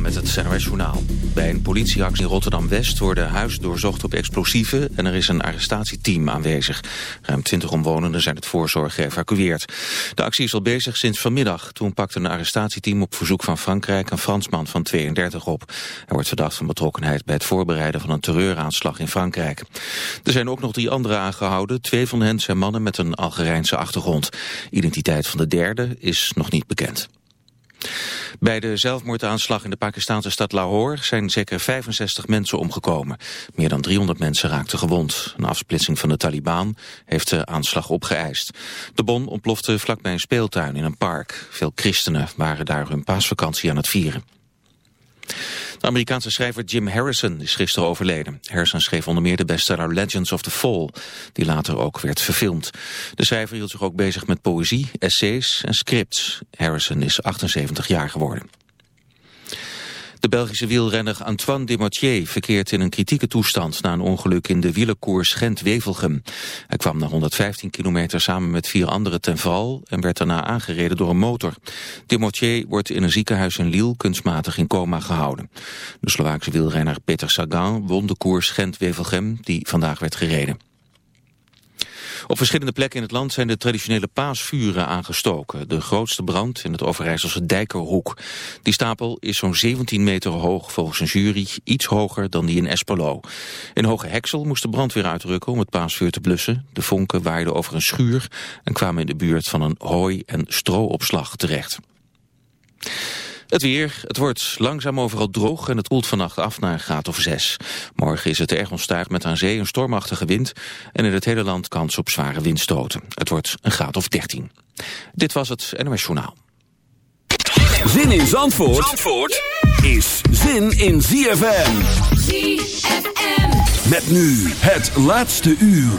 Met het NRS Journaal. Bij een politieactie in Rotterdam-West worden huizen doorzocht op explosieven... en er is een arrestatieteam aanwezig. Ruim 20 omwonenden zijn het voorzorg geëvacueerd. De actie is al bezig sinds vanmiddag. Toen pakte een arrestatieteam op verzoek van Frankrijk... een Fransman van 32 op. Hij wordt verdacht van betrokkenheid bij het voorbereiden... van een terreuraanslag in Frankrijk. Er zijn ook nog drie anderen aangehouden. Twee van hen zijn mannen met een Algerijnse achtergrond. Identiteit van de derde is nog niet bekend. Bij de zelfmoordaanslag in de Pakistanse stad Lahore zijn zeker 65 mensen omgekomen. Meer dan 300 mensen raakten gewond. Een afsplitsing van de Taliban heeft de aanslag opgeëist. De bom ontplofte vlakbij een speeltuin in een park. Veel christenen waren daar hun paasvakantie aan het vieren. De Amerikaanse schrijver Jim Harrison is gisteren overleden. Harrison schreef onder meer de bestseller Legends of the Fall, die later ook werd verfilmd. De schrijver hield zich ook bezig met poëzie, essays en scripts. Harrison is 78 jaar geworden. De Belgische wielrenner Antoine Demotier verkeert in een kritieke toestand na een ongeluk in de wielerkoers Gent-Wevelgem. Hij kwam na 115 kilometer samen met vier anderen ten val en werd daarna aangereden door een motor. Demotier wordt in een ziekenhuis in Lille kunstmatig in coma gehouden. De Slovaakse wielrenner Peter Sagan won de koers Gent-Wevelgem die vandaag werd gereden. Op verschillende plekken in het land zijn de traditionele paasvuren aangestoken. De grootste brand in het Overijsselse Dijkerhoek. Die stapel is zo'n 17 meter hoog volgens een jury, iets hoger dan die in Espelo. In Hoge Heksel moest de brandweer uitrukken om het paasvuur te blussen. De vonken waaiden over een schuur en kwamen in de buurt van een hooi- en stroopslag terecht. Het weer, het wordt langzaam overal droog en het koelt vannacht af naar een graad of 6. Morgen is het erg onstuig met aan zee een stormachtige wind... en in het hele land kans op zware windstoten. Het wordt een graad of 13. Dit was het NOS Journaal. Zin in Zandvoort, Zandvoort is zin in ZFM. ZFM. Met nu het laatste uur.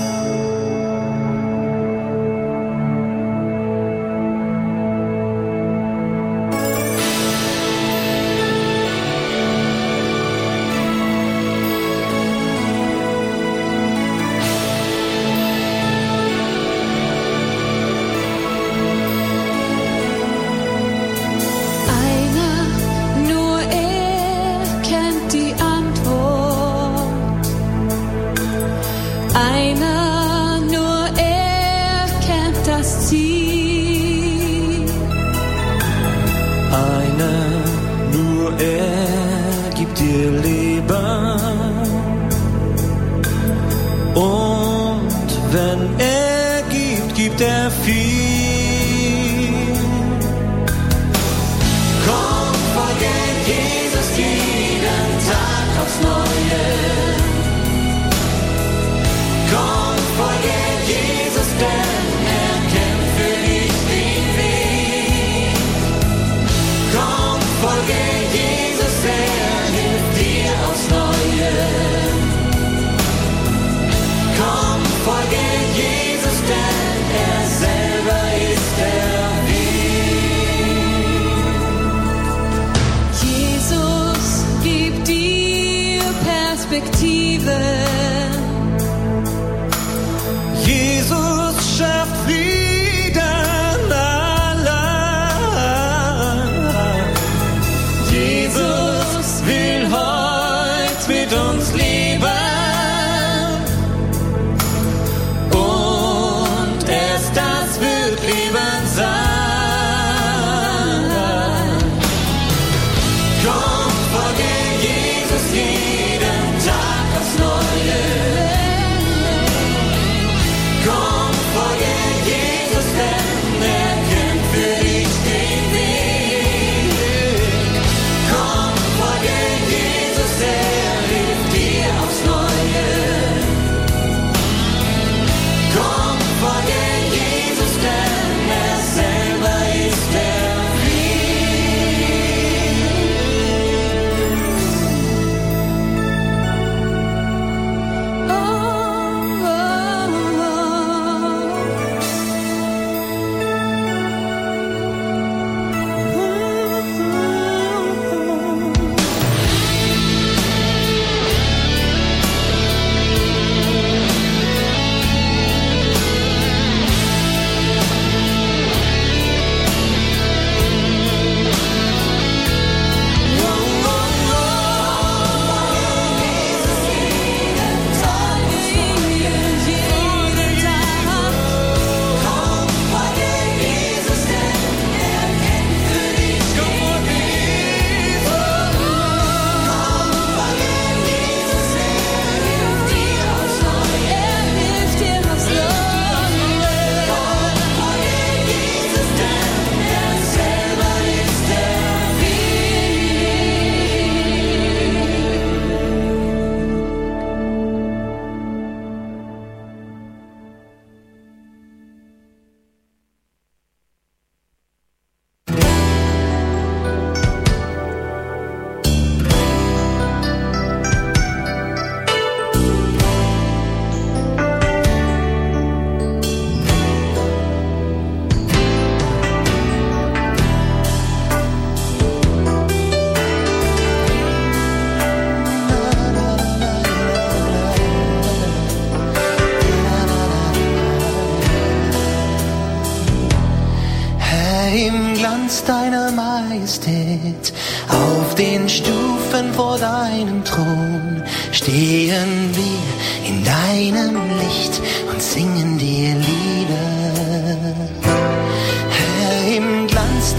Das Ziel. Einer, nur er gibt dir Leben. Und wenn er gibt, gibt er viel. Komm, folge Jesus jeden Tag aufs Neue.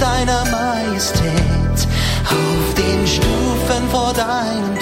Deiner Majestät, auf den Stufen vor deinem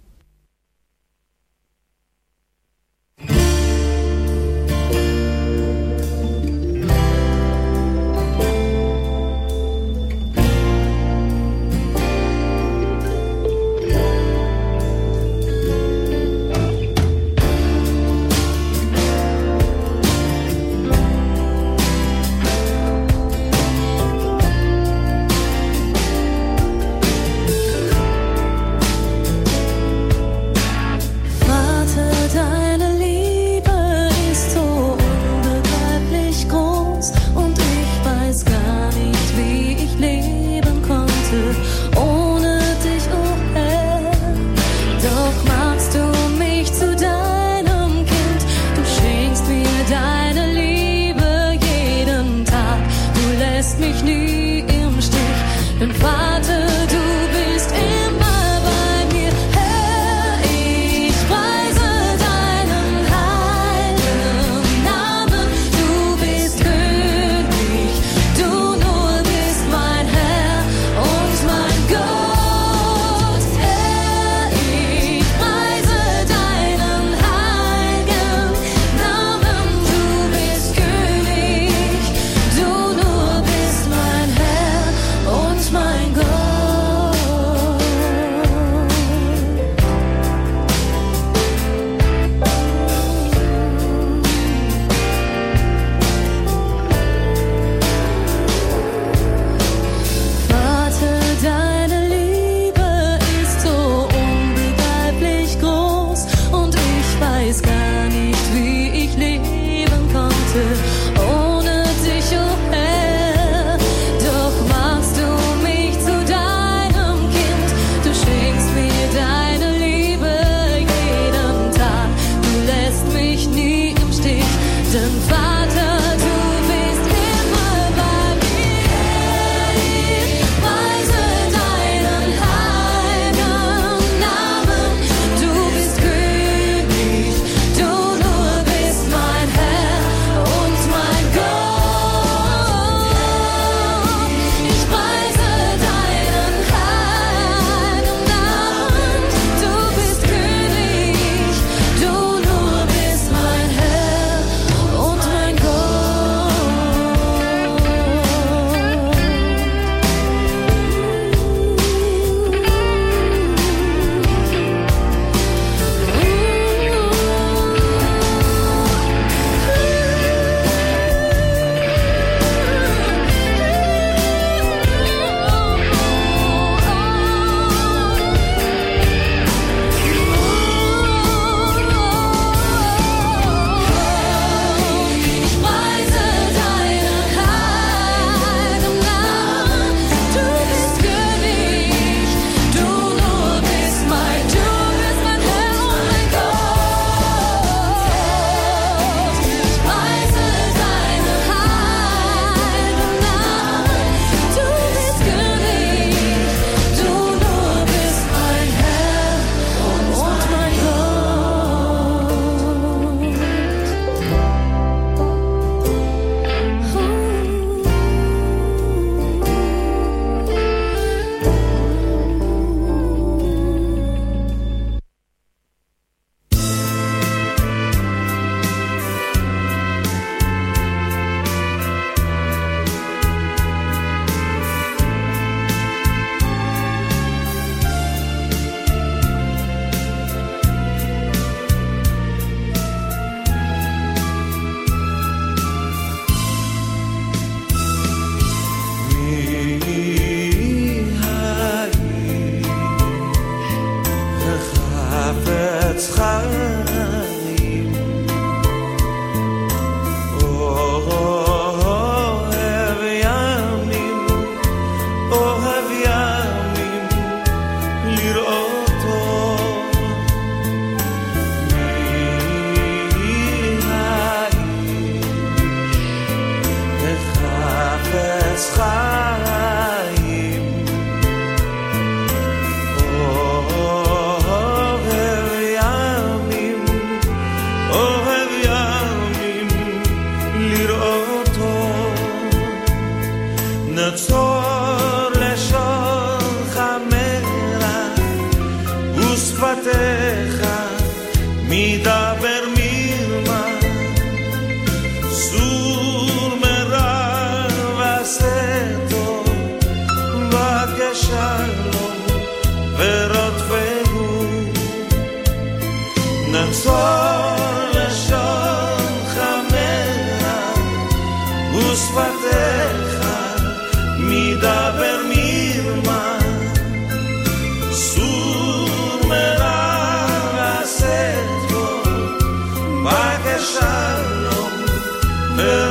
Miller.